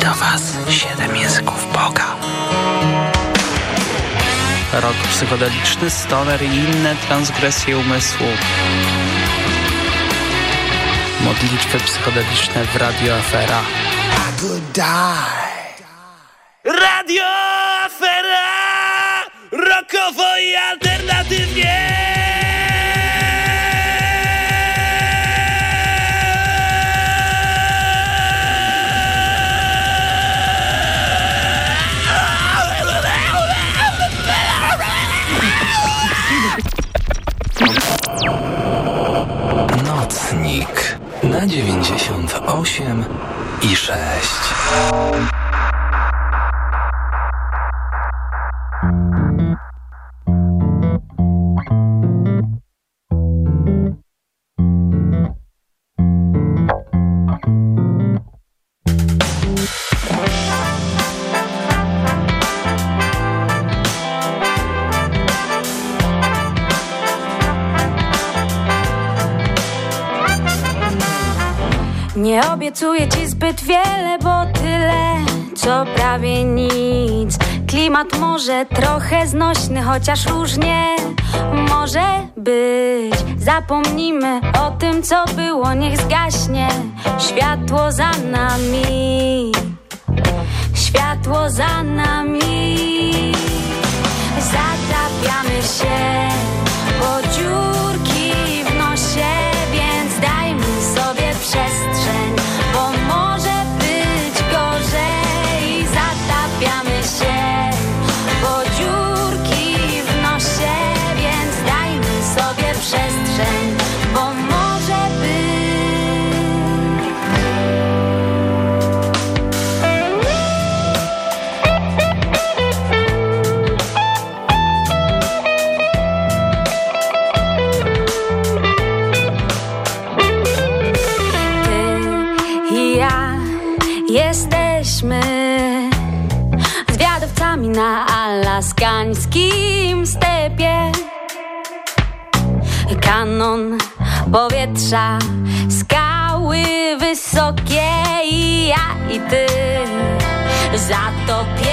do Was siedem języków Boga. Rok psychodeliczny, stoner i inne transgresje umysłu. Modlitwy psychodeliczne w Radio Afera. I could die. Radio Afera! Rokowo i alternatywnie! na 98 i 6. klimat może trochę znośny, chociaż różnie może być. Zapomnijmy o tym, co było, niech zgaśnie światło za nami. Światło za nami. Zatapiamy się po dziurki w nosie, więc dajmy sobie przez Zatopia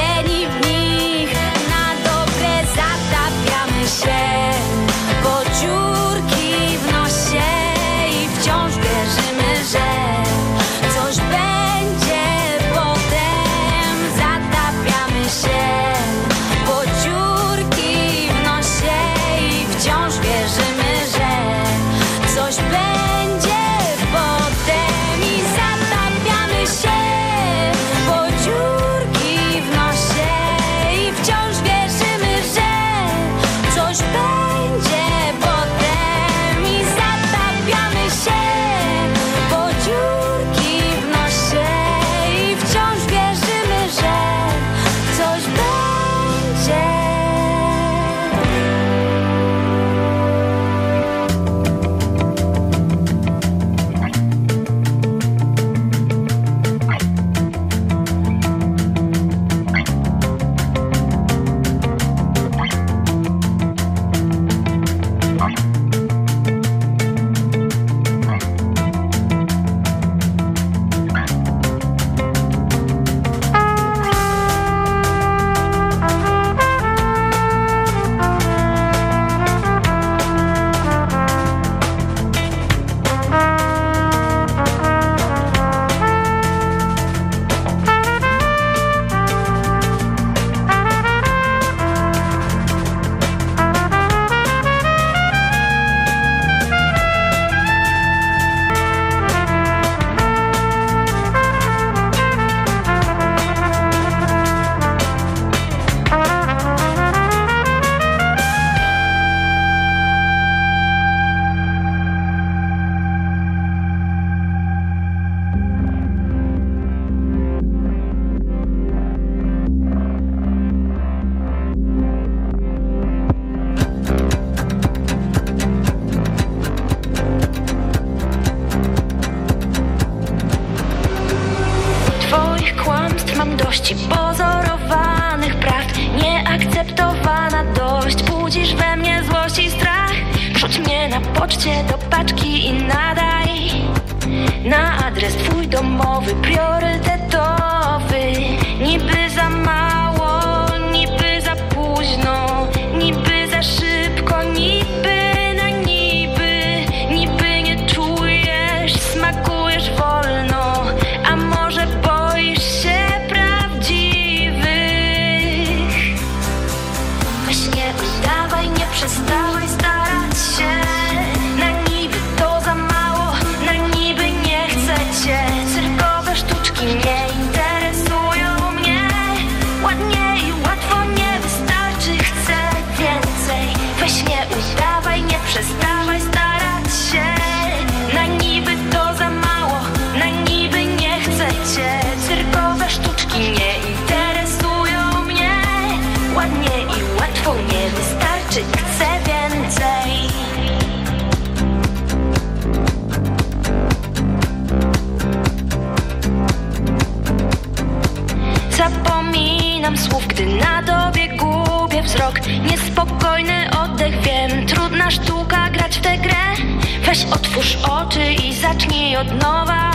Otwórz oczy i zacznij od nowa.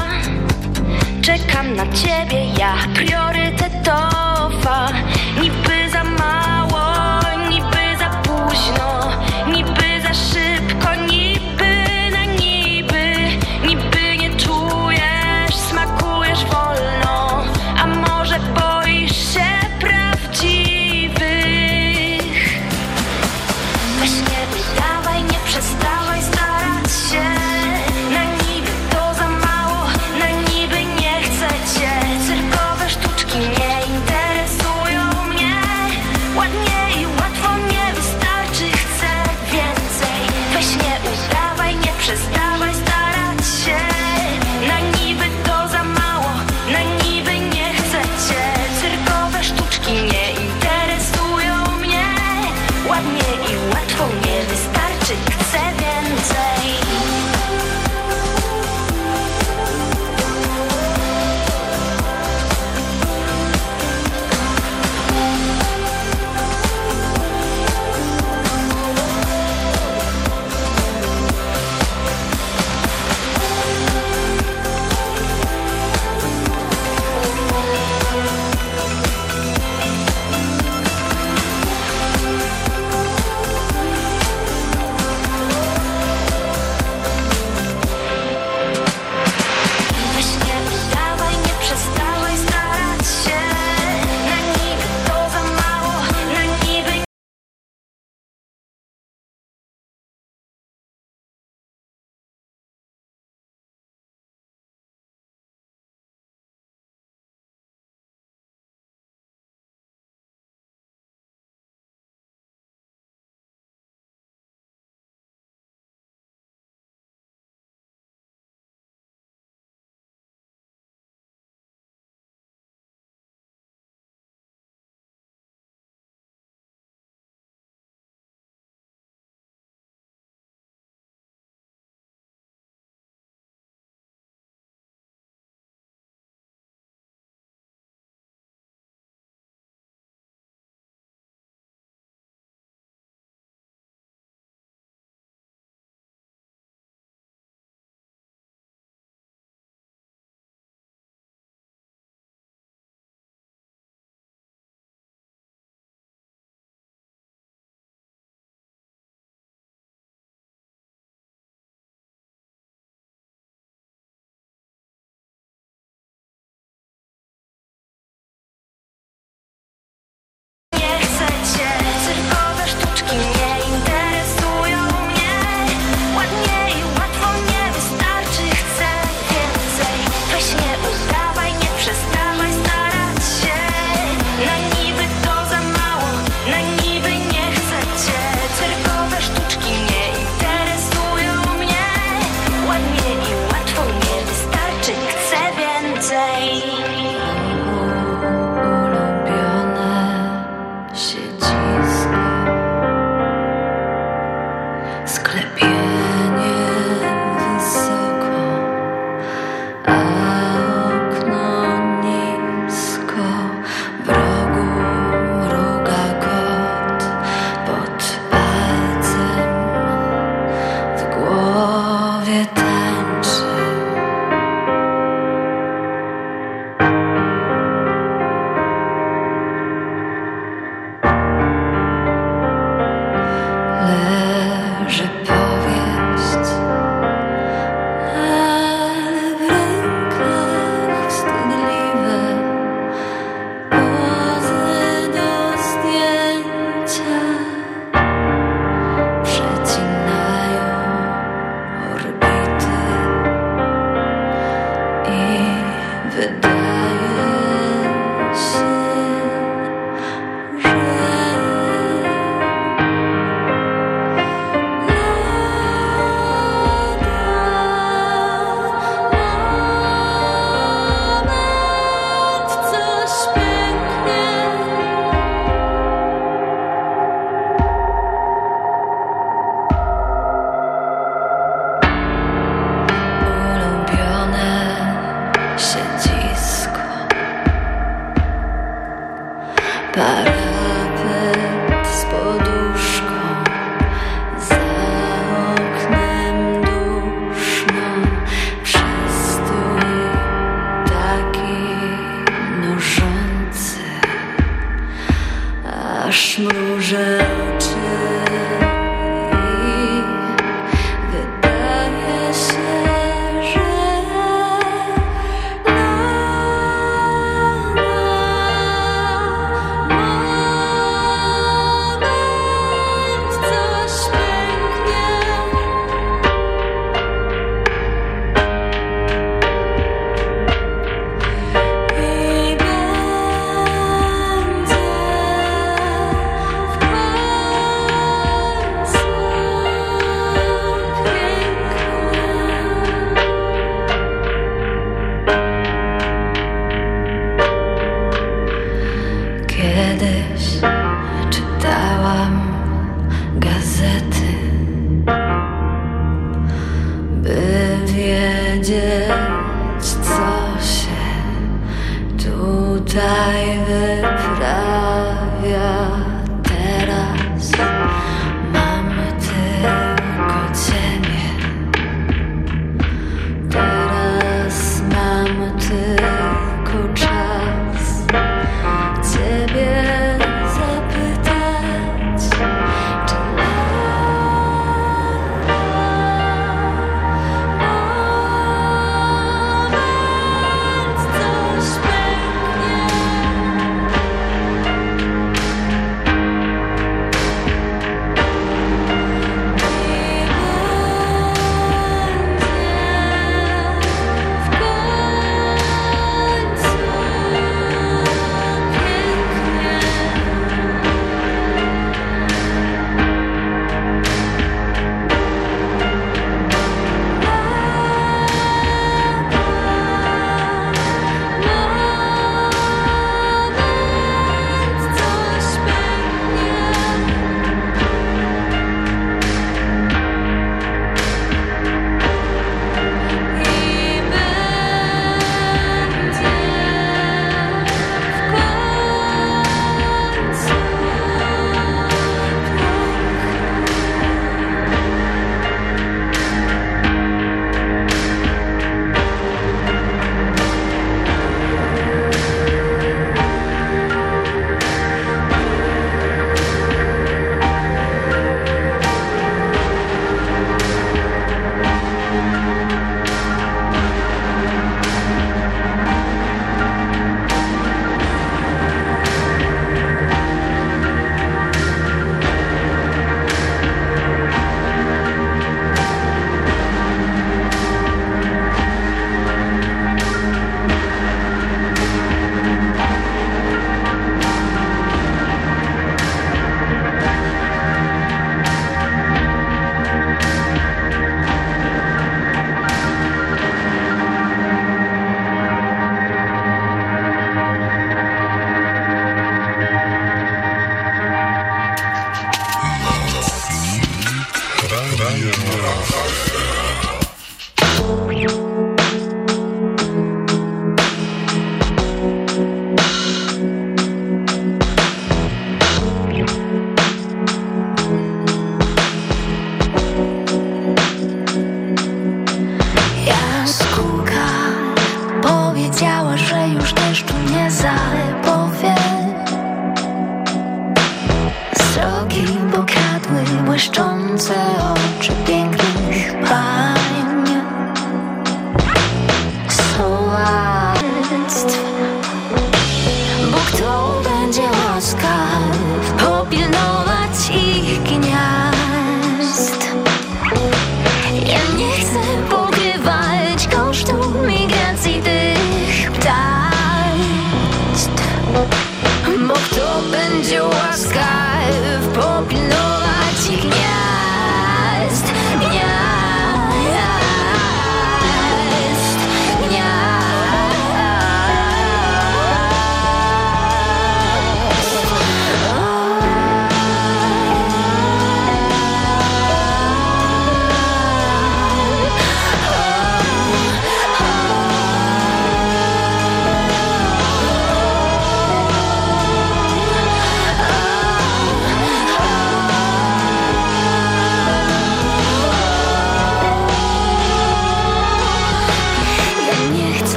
Czekam na ciebie, ja priorytetowa. Niby za mało, niby za późno, niby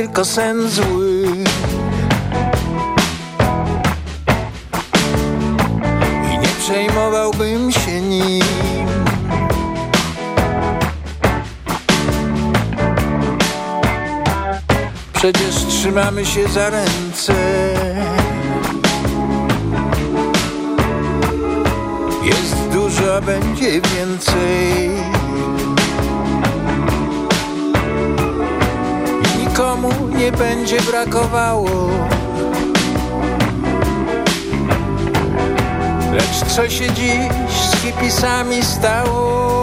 tylko sen zły. I nie przejmowałbym się nim. Przecież trzymamy się za ręce. Jest dużo, a będzie więcej. Nie będzie brakowało. Lecz co się dziś z hipisami stało?